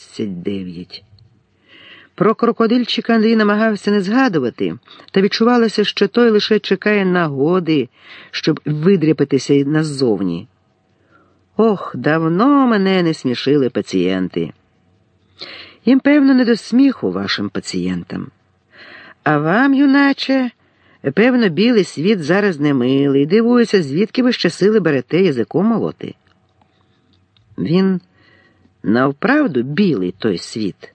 29. Про крокодильчика Андрій намагався не згадувати, та відчувалося, що той лише чекає нагоди, щоб видряпатися назовні. Ох, давно мене не смішили пацієнти. Їм, певно, не до сміху вашим пацієнтам. А вам, юначе, певно, білий світ зараз не милий, дивується, звідки ви ще сили берете язиком молоти. Він навправду білий той світ.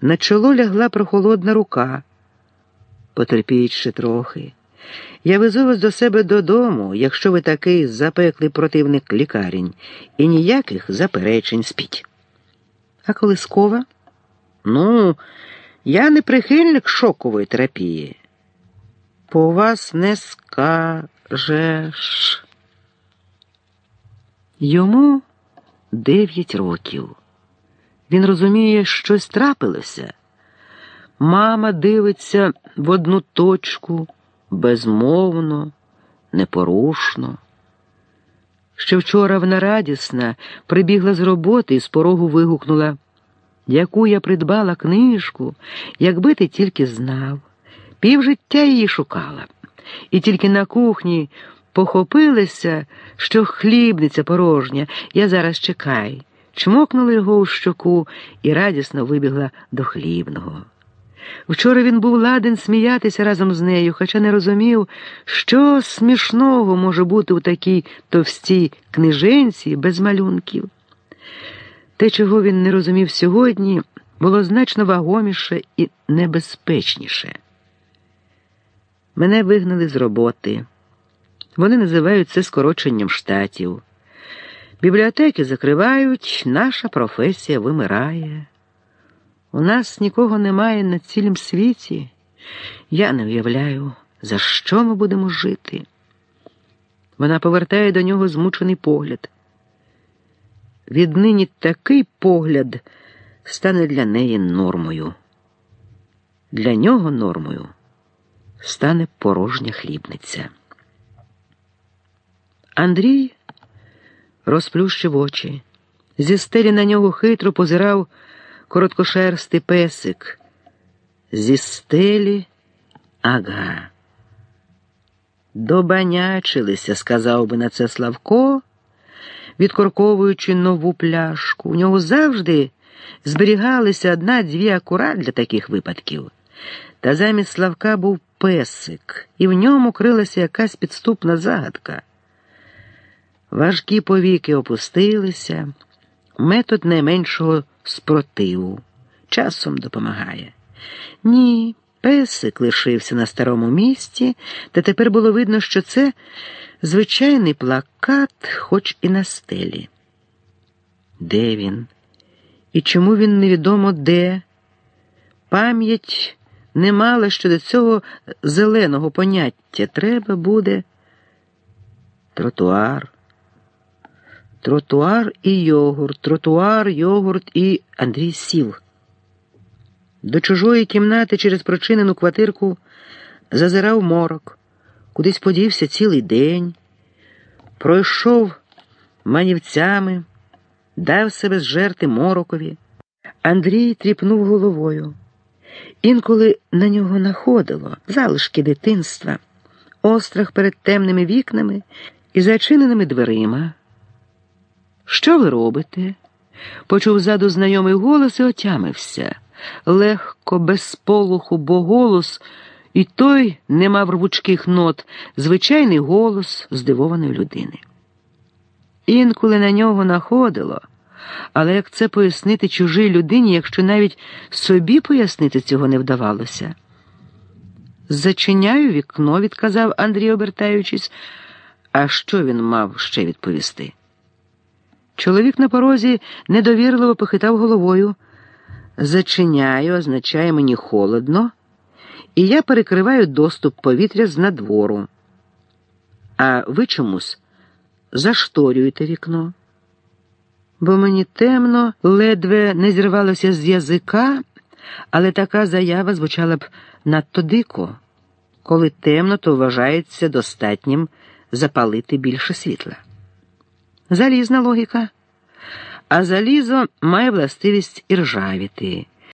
На чоло лягла прохолодна рука. Потерпіть ще трохи. Я везу вас до себе додому, якщо ви такий запеклий противник лікарень, і ніяких заперечень спіть. А колискова? Ну, я не прихильник шокової терапії. По вас не скажеш. Йому дев'ять років. Він розуміє, щось трапилося. Мама дивиться в одну точку безмовно, непорушно. Ще вчора вона радісна прибігла з роботи і з порогу вигукнула, яку я придбала книжку, якби ти тільки знав. Півжиття її шукала, і тільки на кухні похопилися, що хлібниця порожня, я зараз чекай. Чмокнула його у щоку і радісно вибігла до хлібного. Вчора він був ладен сміятися разом з нею, хоча не розумів, що смішного може бути у такій товстій книженці без малюнків. Те, чого він не розумів сьогодні, було значно вагоміше і небезпечніше. Мене вигнали з роботи. Вони називають це скороченням штатів. Бібліотеки закривають, наша професія вимирає. У нас нікого немає на цілім світі. Я не уявляю, за що ми будемо жити. Вона повертає до нього змучений погляд. Віднині такий погляд стане для неї нормою. Для нього нормою стане порожня хлібниця. Андрій розплющив очі. Зі стелі на нього хитро позирав короткошерстий песик. Зі стелі ага. Добанячилися, сказав би на це Славко, відкорковуючи нову пляшку. У нього завжди зберігалися одна-дві акурат для таких випадків. Та замість Славка був песик, і в ньому крилася якась підступна загадка. Важкі повіки опустилися, метод найменшого спротиву часом допомагає. Ні, песик лишився на старому місці, та тепер було видно, що це звичайний плакат, хоч і на стелі. Де він? І чому він невідомо де? Пам'ять не мала щодо цього зеленого поняття. Треба буде тротуар. Тротуар і йогурт, тротуар, йогурт і Андрій сів. До чужої кімнати через прочинену квартирку зазирав морок, кудись подівся цілий день, пройшов манівцями, дав себе зжерти морокові. Андрій тріпнув головою. Інколи на нього находило залишки дитинства, острах перед темними вікнами і зачиненими дверима. Що ви робите? Почув ззаду знайомий голос і отямився. Легко, без полуху, бо голос, і той не мав рвучких нот, звичайний голос здивованої людини. Інколи на нього находило, але як це пояснити чужій людині, якщо навіть собі пояснити цього не вдавалося? Зачиняю вікно, відказав Андрій, обертаючись, а що він мав ще відповісти? Чоловік на порозі недовірливо похитав головою. Зачиняю, означає мені холодно, і я перекриваю доступ повітря з надвору. А ви чомусь зашторюєте вікно. Бо мені темно, ледве не зірвалося з язика, але така заява звучала б надто дико. Коли темно, то вважається достатнім запалити більше світла. Залізна логіка. а залізо має властивість іржавіти.